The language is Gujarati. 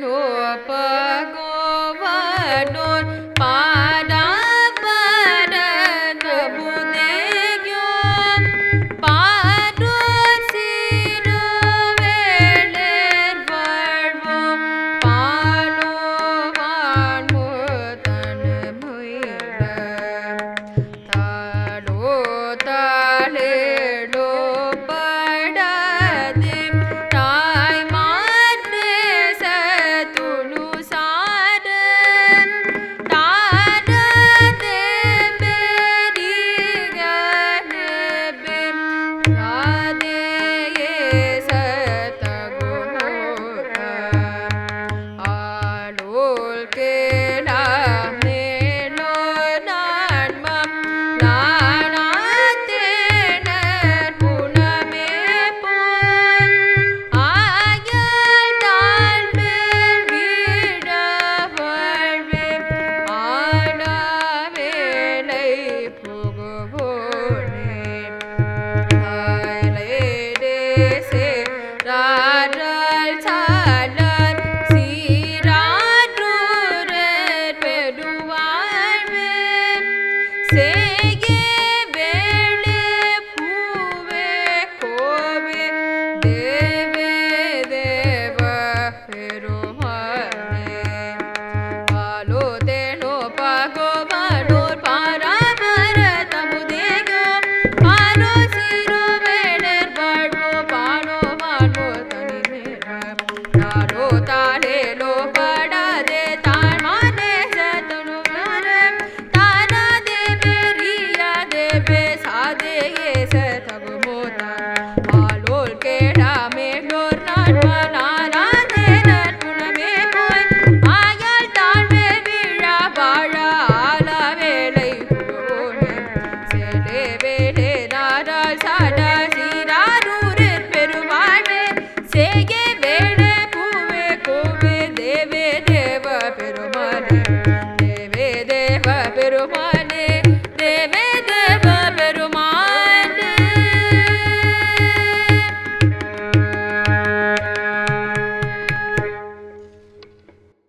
No પગો વાડો sevgi. pero